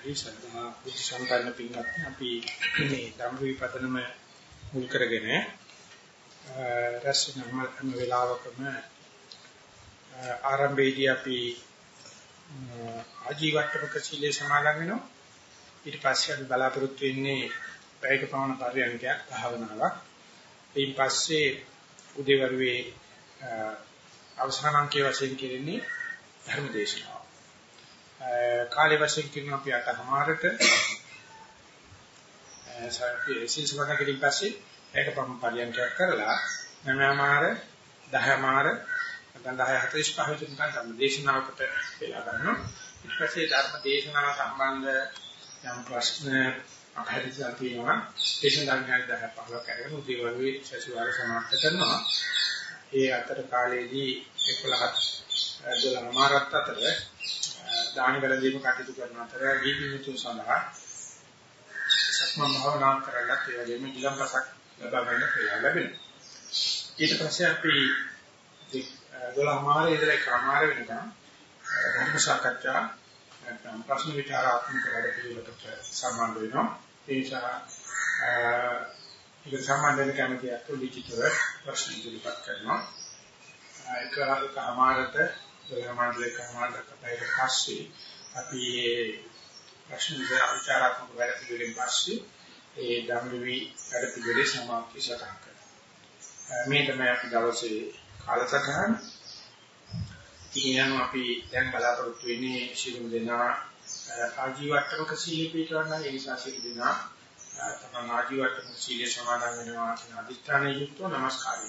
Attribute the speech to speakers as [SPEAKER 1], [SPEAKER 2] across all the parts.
[SPEAKER 1] අවසරයි සද්ධා බුද්ධ සම්පන්න පින්වත්නි අපි මේ ධම්ම විපතනම මුල් කරගෙන රැස්නම හැම වෙලාවකම ආරම්භයේදී අපි ආජීවට්ටමක සීලේ සමාදන් වෙනවා. ඊට පස්සේ අපි බලාපොරොත්තු වෙන්නේ පැයක පමණ පරියන්කයක් භාවනාවක්. ඊට පස්සේ උදේවරුේ අවසාන අංකයේ වශයෙන් කෙරෙන්නේ ධර්ම දේශනාව. කාලේ වශයෙන් කියනවා අපි අටමාරට සිල්සවන කෙලින් පස්සේ ඒක පම පරියන්කයක් කරලා නවමාර දහමාර නැත්නම් 10 45 වෙනි නිකන් දේශනාවකට වෙලා ගන්නවා. ඊට පස්සේ ධර්ම දේශනාව සම්බන්ධ යම් ප්‍රශ්න අහරිසා තියෙනවා. දේශනා ගන්න 10 15 කරගෙන උදේවරුේ සතිವಾರ සමාප්ත කරනවා. ඒ අතර කාලයේදී 11 12 මාරත් අතර දාන වැළඳීම කටයුතු කරන අතර දීපිමුතුන් සඳහා සක්මන් භාවනා කරලා ඒ වගේම ඊළම්පසක් ලබා ගන්න කියලා ලැබෙනවා. ඊට පස්සේ අපි 12 මාරේ ඉඳලා කමාර වෙනකම් ධර්ම සාකච්ඡා නැත්නම් ප්‍රශ්න විචාරාත්මක වැඩ පිළිවෙලකට සම්බන්ධ වෙනවා. ඒ නිසා ඒක සම්බන්ධ වෙන කැමති අතු ලිඛිතව ප්‍රශ්න ඉදිරිපත් කරනවා. ඒක කමාරට සමාජලේ කමාඩක පැයක පස්සේ අපි ප්‍රශ්න විචාරාත්මක වැඩ පිළිවෙලින් පස්සේ ඒ ධම්මවි වැඩ පිළිවෙලේ සමාප්ති සටහන් කරනවා. මේ තමයි අපි දවසේ කාලසටහන. ඉතින් අපි දැන් බලාපොරොත්තු වෙන්නේ ශිරුම දෙනා ආජීවට්ටමක සීල පිටවන්න ඒ නිසා සිල් දෙනා තමන් ආජීවට්ටමක සීල සමාදන් වෙනවා කියන අදිස්ථානයේ යුක්තව নমස්කාරය.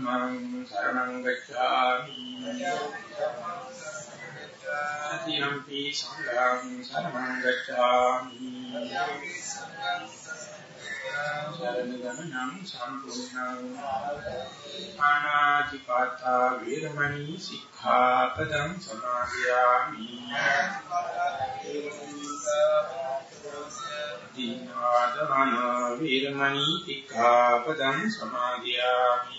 [SPEAKER 1] ධම්මං සරණං ගච්ඡාමි යම්පි සංඝං සරණං ගච්ඡාමි සරණ ගමනං සම්පූර්ණං ආනාතිපාතා වේරමණී සික්ඛාපදං සමාදියාමි දීනාදමන වේරමණී සික්ඛාපදං සමාදියාමි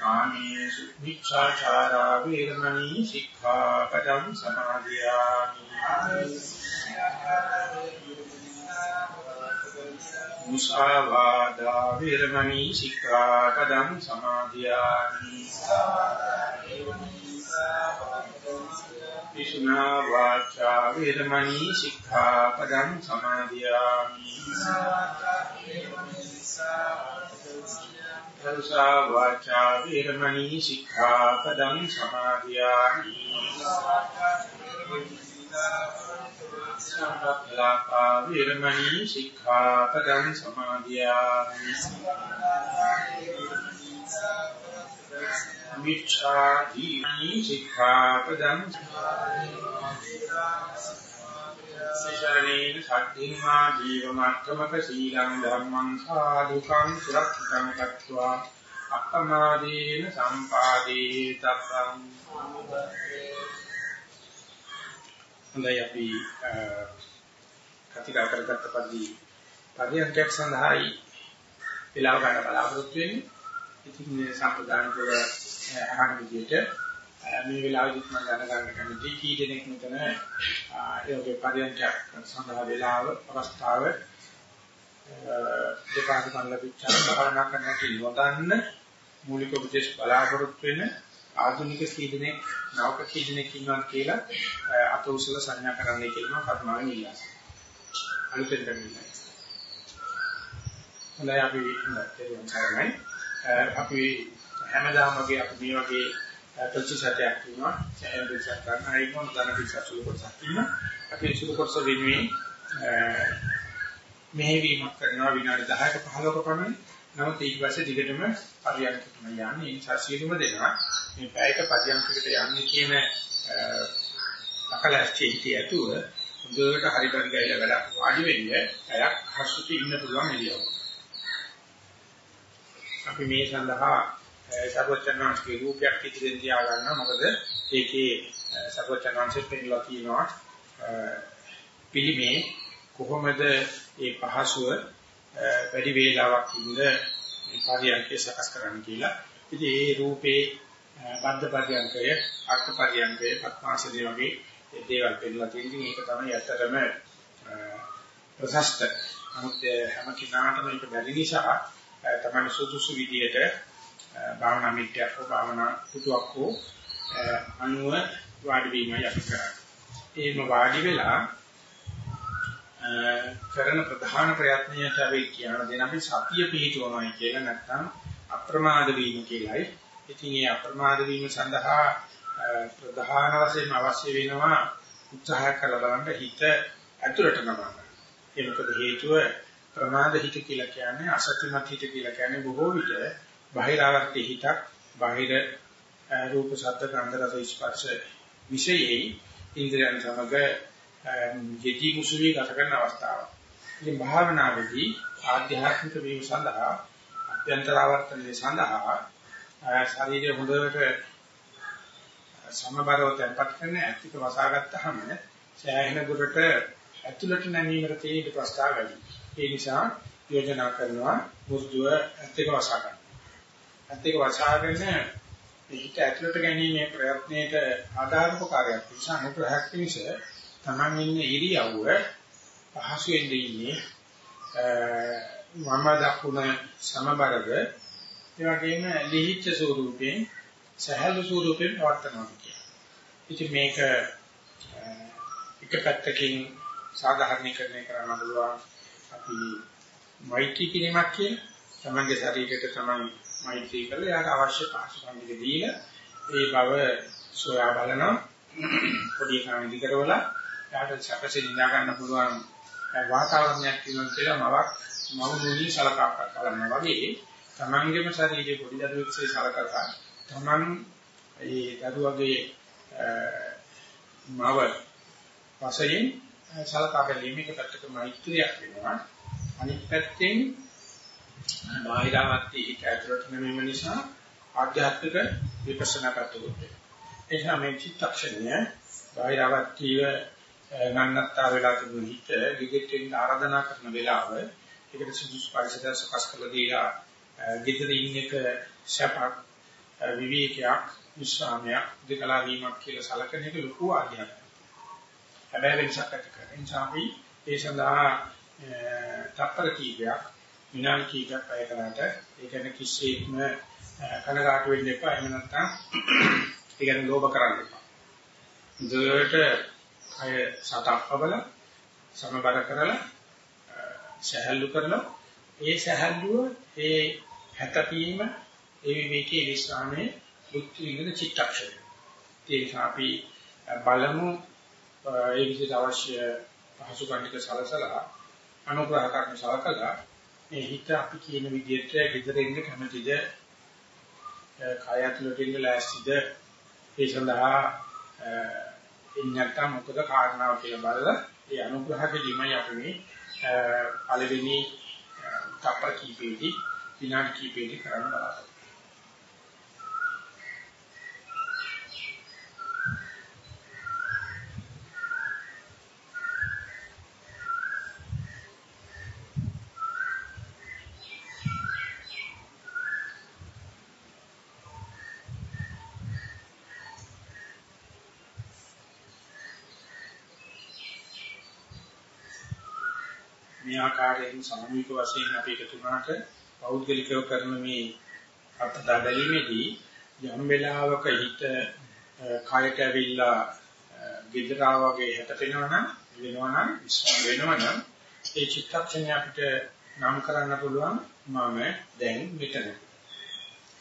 [SPEAKER 1] කාමේසු මිච්ඡාචාරා වේරමණී සික්ඛාපදං සමාදියාමි. මුසාවාදා වේරමණී සික්ඛාපදං සමාදියාමි. විසුනා වාචා වේරමණී සික්ඛාපදං සමාදියාමි. දරුසා වාචා වේරමණී සික්ඛාපදං සමාදියාමි සම්පත්ලාපා වේරමණී සික්ඛාපදං සමාදියාමි මිච්ඡා දීනි සික්ඛාපදං සසරණේන සද්ධිම්මා ජීවමාත්‍රමක සීලං ධම්මං සාදුකං සුරක්ෂිතං කତ୍වා අප්පමාදීන සම්පාදී තබ්බං හොඳයි අපි කතිකා කරගත්ත පරිදි පරියන්කයක් සඳහායි වෙලාව ගන්න බලාපොරොත්තු වෙන්නේ. ඉතින් මේ සම්ප්‍රදාන කර අහන විදිහට මේ වෙලාවෙදිත් මම දැනගන්න කැමතියි කී දෙනෙක් මෙතන ඒ වගේ පරියන්කයක් සඳහා වෙලාව අවස්ථාව දෙපාර්තමේන්තුවල පිටචන භාවනා කරන්න නොදන්න මූලික උපදේශ බලාපොරොත්තු වෙන ආධුනික කීදෙනෙක් නවක කීදෙනෙක් ඉන්නවා කියලා අත උසල සංඥා කරන්නයි කියනවා කර්මාවෙන් ඉල්ලා. අලුතෙන් දෙන්නේ. හොඳයි අපි ඉන්නත් අපි හැමදාම වගේ අපි මේ වගේ ප්‍රතිශතයක් තියෙනවා. සෑහෙන ප්‍රතිශතයක් ගන්න හරියම ධන පිටසුළු කොටසක් තියෙනවා. අපි සුළු කොටස වෙනුවෙන් මෙහෙවීමක් කරනවා විනාඩි 10ක 15ක පමණ. නමුත් ඊට පස්සේ දිගටම පරියන්කට යන්නේ. ඒ නිසා සියලුම දෙනා මේ පැයක පරියන්කට යන්නේ කියන අකලැස්ටි හිටිය ඇතුව හොඳට හරි පරි ගයිලා වැඩ වාඩි වෙන්න ඇයක් හසුටි ඉන්න පුළුවන් එළියව. අපි මේ සඳහා සර්වචන්නාංශගේ රූපයක් ඉදිරියෙන් තියා ගන්නවා. මොකද ඒකේ සර්වචන්නාංශෙත් පෙන්නලා තියෙනවා පිළිමේ කොහොමද මේ පහසුව වැඩි වේලාවක් ඉඳ මේ පරියන්කේ සකස් කරන්න කියලා. ඉතින් ඒ රූපේ බද්ධ පරියන්කය, අර්ථ පරියන්කය, පත්මාසදී වගේ දේවල් පෙන්නලා තියෙනවා. ඒක තමයි ඇත්තටම ප්‍රශස්ත. නමුත් හැම කෙනාටම ඒක බැරි නිසා තමයි සුදුසු විදියට භාවනා මිත්‍යක් හෝ භාවනා පුතුක් හෝ අනුව වාඩි වීමයි අපි කරන්නේ. එහෙම වාඩි වෙලා කරන ප්‍රධාන ප්‍රයත්නයට අපි කියන දේ අපි සතිය පිහිටවනවායි කියලා නැත්නම් අප්‍රමාද වීම කියලායි. ඉතින් මේ අප්‍රමාද වීම සඳහා ප්‍රධාන වශයෙන් අවශ්‍ය වෙනවා උත්සාහ කරලා බලන්න හිත ඇතුළට නමන්න. ඒ මොකද හේතුව ප්‍රමාද හිත කියලා කියන්නේ අසත්‍යමත් හිත කියලා කියන්නේ බොහෝ විට බාහිරාවර්ති හිතක් බාහිර රූප ශබ්ද ගන්ධ රස ස්පර්ශ විශේෂයි ඉන්ද්‍රයන් සමග යෙදී මුසුවී ගත කරන අවස්ථාව. ඉතින් භාවනාවේදී ආධ්‍යාත්මික වීම සඳහා අභ්‍යන්තරාවර්තනයේ සඳහා ශරීරය හොඳට සමබරව තැම්පත් කරන ඇත්තික වසාගත්තාම සෑහෙන දුරට ඇතුළට නැමීමට තියෙන ප්‍රස්තාව වැඩි. ඒ නිසා යෝජනා කරනවා මුර්ධුව ඇත්තික වසා ගන්න. ඇත්තික වසාගෙන හිත ඇතුළට ගැනීමේ ප්‍රයත්නයේට ආධාරපකාරයක් නිසා අනුග්‍රහයක් පිණිස තමන් ඉන්නේ ඉරියව්ව පහසුවෙන් ඉන්නේ මම දක්ුණ සමබරද ඒ වගේම ලිහිච්ඡ ස්වරූපයෙන් සහල් ස්වරූපයෙන් පවත්නවා කියන්නේ. ඉතින් මේක එක පැත්තකින් සාධාරණීකරණය කරන්න පුළුවන් අපි මෛත්‍රී කිරීමක් කියන තමන්ගේ ශරීරයට තමන් මෛත්‍රී කරලා එයාට අවශ්‍ය පාසුකම් ටික දීලා ඒ බව සොයා බලනවා. පොඩි කාණිදි කරවලා එයාට සැපසේ නිදා ගන්න පුළුවන් වාතාවරණයක් තියෙනවා කියලා මවක් මවුනුනි සලකා කරනවා වගේ තමන්ගේම ශරීරයේ පොඩි දරුවෙක්සේ සලකලා තමන් ඒ දරුවගේ මව වශයෙන් සලකා බැලීමේ පැත්තක මෛත්‍රියක් වෙනවා. අනිත් පැත්තෙන් බාහිරවත් හිත ඇතුළට නැමීම නිසා ආධ්‍යාත්මික විපස්සනා පැත්තකට ඒ නිසා මේ චිත්තක්ෂණය බාහිරවත් නන්නත්තර වෙලා තිබුණ හිත විගෙටෙන් ආරාධනා කරන වෙලාව ඒකට සුදුසු පරිසරයක් සකස් කරලා දීලා ගෙදර ඉන්න එක සපක් විවේකයක් විශ්‍රාමයක් දෙකලා වීමක් කියලා සලකන එක ලොකු ආදියක්. හැබැයි වෙනසක් ඇති කරන නිසා අපි ඒ සඳහා තප්පර කීපයක් විනාඩි කීපයක් අය කරාට ඒ කියන්නේ කිසිම කනගාටු වෙන්න එපා. එහෙම නැත්නම් ඒ කියන්නේ ලෝභ කරන්න එපා. දෙයට අය සතක්වබල සමබර කරලා සහැල්ලු කරලා ඒ සහැල්ලුව ඒ හැතපීම ඒ විවේකී විශ්‍රාමයේ බුද්ධ විඳින චිත්තක්ෂණය. ඒ නිසා අපි බලමු ඒ විදිහට අවශ්‍ය පහසු කණ්ඩික සලසලා අනුග්‍රහ කරන සලකලා මේ හිත අපි කියන විදිහට gederind කැමැතිද? කය ඇතුළට ඉන්න ලෑස්තිද? ඒ සඳහා ඉන්නකම් මොකද කාරණාව කියලා බලලා ඒ අනුග්‍රහ කිරීමයි අපි මේ පළවෙනි තප්පර කීපෙදී විනාඩි කීපෙදී කරන්න බලාපොරොත්තු මේ ආකාරයෙන් සාමූහික වශයෙන් අපි එකතු වුණාට පෞද්ගලිකව කරන මේ අත්දැ බැලීමේදී යම් වෙලාවක හිත කායක ඇවිල්ලා විදරා වගේ හැටපෙනවනම් වෙනවනම් විශ්වාස වෙනවනම් ඒ චිත්තක්ෂණය අපිට නම් කරන්න පුළුවන් මම දැන් මෙතන.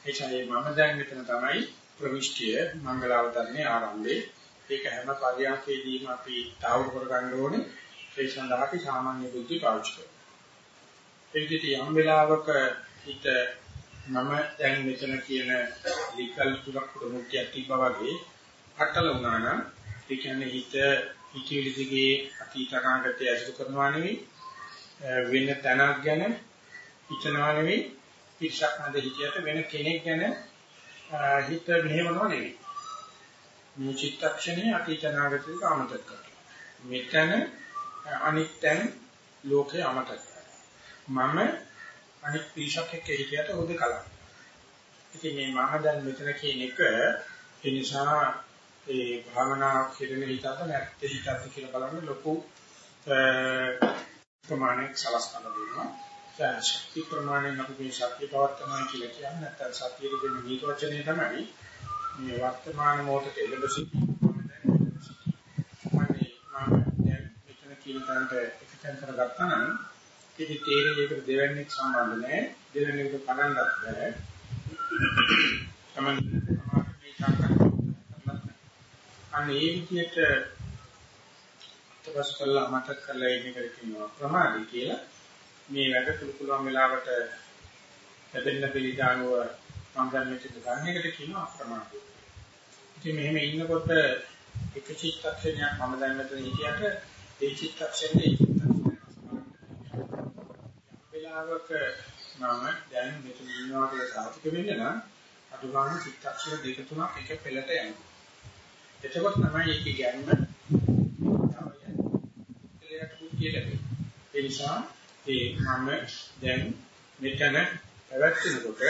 [SPEAKER 1] එචායේ මම දැන් මෙතන තමයි ප්‍රවිෂ්ඨිය මංගලාවතරණේ ආරම්භයේ. ඒක හැම පරියන්කේදීම අපි තාවුරු කරගන්න ඕනේ. ඒ සඳහා අපි සාමාන්‍ය බුද්ධි පාවිච්චි කරනවා. ඒ විදිහට යම් වෙලාවක හිත මම දැන් මෙතන කියන ලිකල් තුලක් ප්‍රමුඛයක් තිබ්බා වගේ අටල වුණා නම් ඒ කියන්නේ හිත හිතවිලි දිගේ අතීත අනාගතය ඇසුරු කරනවා නෙවෙයි වෙන තැනක් ගැන හිතනවා නෙවෙයි පිටසක් මැද හිතියට වෙන කෙනෙක් ගැන හිත මෙහෙවනවා නෙවෙයි මේ චිත්තක්ෂණයේ අතීත අනාගතයට අමතක කරනවා මෙතන අනිත්‍යං ලෝකේ අමතක මම අනිත් පිටසක් එක්ක හිතියට උද කලක් ඉතින් මේ මම දැන් මෙතන කියන එක ඒ නිසා ඒ භාවනා කෙරෙන හිතත් නැත්te හිතත් කියලා බලන්න ලොකු ප්‍රමාණයක් සලස්කන දෙනවා. ශක්ති ප්‍රමාණයෙන් අපි මේ ශක්තිය පවත්නවා කියලා කියන්නේ නැත්නම් සතියේ දෙන නිර්වචනය තමයි මේ වර්තමාන මොහොතේ එළඹ සිටීම. මම දැන් මෙතන කියන තැනට එකතෙන් කරගත්තා නම් ඉති තේරෙන්නේ දෙවන්නේ සම්බන්ධ නැහැ. දෙවන්නේකට පණන්නත් බෑ. තමයි මේ සාකච්ඡා අනේ විදියට තවස් කළා මතක කරලා ඉන්න කර කියනවා ප්‍රමාදී කියලා මේ වැඩ පුළු පුළුවන් වෙලාවට ලැබෙන්න පිළිදානුව සංගම්මිත ගන්න එකට කියනවා අප්‍රමාදී. ඉතින් මෙහෙම ඉන්නකොට එක චිත්තක්ෂණයක් මම දැන් මෙතන හිටියට ඒ චිත්තක්ෂණේ වෙලාවක මම දැන් මෙතන ඉන්නවා කියලා සාතික වෙන්න නම් අදුගාන චිත්තක්ෂණ දෙක තුනක් එක පෙළට යනවා. එතකොට තමයි ඒකේ ගැම්ම එලයට බුද්ධිය ලැබෙන්නේ. ඒ නිසා ඒ මම දැන් මෙතන පැවැත්වෙනකොට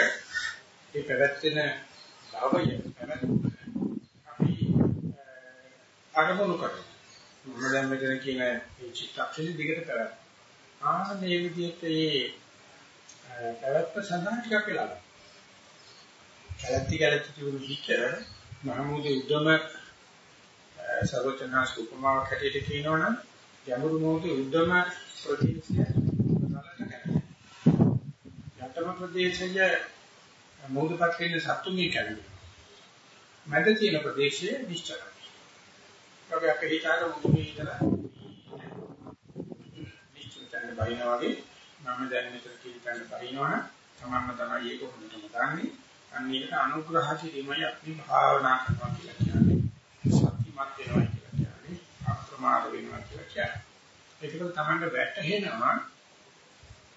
[SPEAKER 1] ඒ පැවැත්වෙන භාවය අපි අරමුණු කරනවා. මම දැන් මෙතන කියන මේ චිත්තක්ෂණ දිගට පැවැත්. ආ මේ විදිහට ඒ පැවැත්ම සඳහන් ටිකක් වෙලා. කලත්ති කලත්ති තිබුණු හිත මහමුදේ උද්දම සර්වචනාස් උපමාවක් හැටියට කියනවනම් ගැඹුරු මොහොතේ උද්දම ප්‍රදේශය යටම ප්‍රදේශය මොහොතපත් වෙන සතුන්ගේ කැලේ. මැද තියෙන ප්‍රදේශය නිශ්චලයි. අපි අපේ හිතාර මුදුනේ ඉඳලා නිශ්චලතන බයිනා වගේ මම දැන් මෙතන කියන බයිනවනම් තමන්ම තමයි ඒක හොඳටම දන්නේ. අන්න ඒකට අනුග්‍රහ කිරීමයි අපි භාවනා කරනවා කියලා කියන්නේ. සත්‍යමත් වෙනවා කියලා කියන්නේ. අප්‍රමාද වෙනවා කියලා කියන්නේ. ඒකවල තමන්ට වැටහෙනවා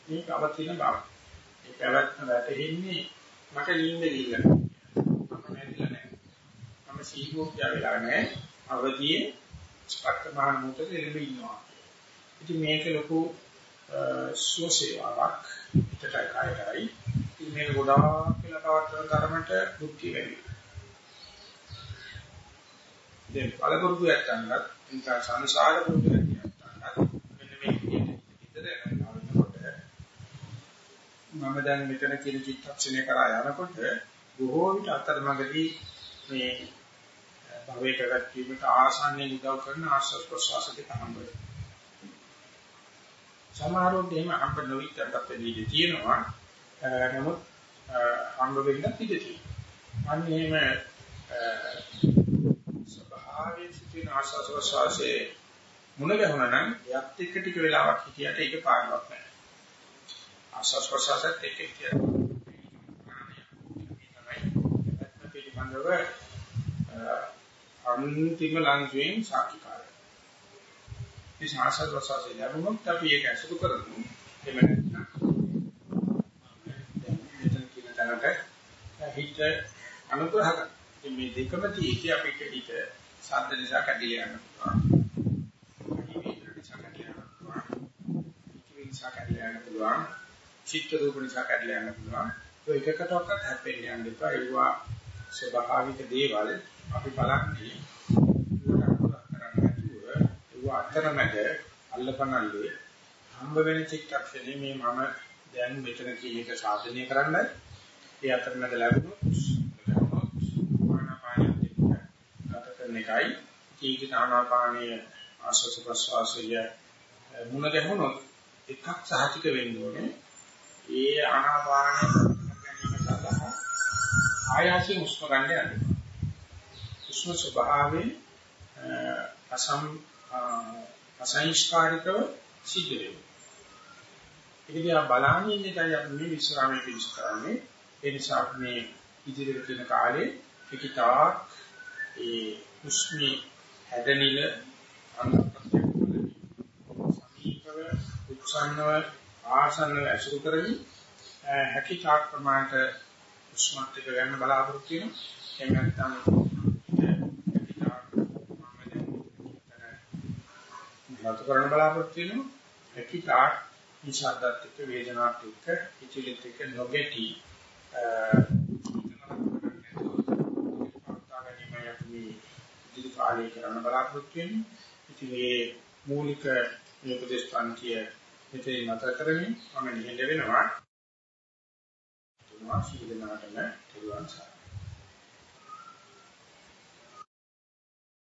[SPEAKER 1] මේක අවතින බව. ඒ පැවැත්ම වැටෙන්නේ මට නිින්ද ගිහිල්ලා. මම නැතිලා නැහැ. මම සීගෝක්‍ය වෙලා නැහැ. අවදියේ ස්පර්ශමාන මොහොතේ එළඹ ඉන්නවා. ඉතින් මේක ලොකු සුවසේවාවක් පිටටයි කායයි. ඉතින් මේක ගොඩාක් කියලා පවත්වන තරමට බුද්ධි වැඩි. දැන් පළපුරුදු යත්තන්වත් ඉතින් සංසාර පුරුදු යත්තන්වත් මෙන්න මේ විදිහට ඉඳලා මම දැන් මෙතන කියන චිත්තක්ෂණය කරා යනකොට බොහෝ විට අතරමඟදී මේ භවයේ පැවැත්වීමට ආසන්නයේ උදව් කරන ආශ්‍රව ප්‍රසවාස දෙක හම්බ වෙනවා. සමහරවිට එහෙම හම්බ නොවිතරකට දෙන්නේ තියෙනවා. නමුත් හම්බ වෙන්න ඉඩ තියෙනවා. අන්න එහෙම ස්වභාවයෙන් සිටින ආශ්වාස ප්‍රශ්වාසයේ මුණ ගැහුණා නම් එයත් එක්ක ටික වෙලාවක් හිටියට ඒක පාඩුවක් නෑ. ආශ්වාස ප්‍රශ්වාසත් එක්ක හිටියට පිළිබඳව අන්තිම ලංසුවෙන් සාකිකාරය. මේ ආශ්වාස ප්‍රශ්වාසය ලැබුණොත් අපි ඒක ඇසුරු කරමු. එහෙම නැත්නම් මෙතන කියන තැනට හිත අනුග්‍රහ කරනවා. මේ දෙකම තියෙද්දි අපිට හිත සද්ද නිසා කැඩිලා යන්න පුළුවන්. හිතේ නිසා කැඩිලා යන්න පුළුවන්. හිතේ නිසා කැඩිලා යන්න පුළුවන්. චිත්ත රූප නිසා කැඩිලා යන්න පුළුවන්. ඒ එකකටවත් හැප්පෙන්න යන්න එපා. ඒවා ස්වභාවික දේවල් අපි බලන්නේ ඒවා අතරමැද අල්ලපනල්ලේ හම්බ වෙන චිත්තක්ෂණේ මේ මම දැන් මෙතන කියන එක සාධනය කරන්නයි. ඒ අතරමැද ලැබුණොත් ලැබුණොත් ආනාපානිය ගත කරන එකයි. ඊට ආනාපානීය ආශ්වාස ප්‍රශ්වාසය මුණ ගැහුණොත් එකක් සහතික වෙන්න ඕනේ. ඒ ආනාපාන ගැනීම සඳහා ආයාසයෙන් උස්ම ගන්න යන්නේ. උස්ම ස්වභාවයෙන් අසම් අසංස්කාරිකව සිද්ධ වෙනවා. ඒක දිහා බලන්නේ ඉන්නකයි අපි මේ විශ්‍රාමයේ පිළිස් කරන්නේ. ඒ නිසා මේ ඉදිරියට තියෙන කාලේ පිටිතා ඒ උස්මි හැදෙනිල අනුපත්‍යවලදී සමීපව උත්සන්නව ආසන්නව ඇසුරු කරමින් හැකිතාක් ප්‍රමාණයට උස්මත් එක ගන්න බලාපොරොත්තු වෙනවා. එහෙම නැත්නම් නතු කරන්න බලාපොරොත්තු වෙනවා හැකිතාක් නිසාදත් එක්ක වේදනාත් එක්ක ඉතිලිත් එක්ක නොගෙටි ඉදිරි කාලේ කරන්න බලාපොරොත්තු වෙන්නේ. ඉතින් මේ මූලික මේ උපදේශ පන්තිය මෙතේ නතර කරමින් මම නිහඬ වෙනවා. තුන්වා සීලනාටම තිරුවන් සරණයි.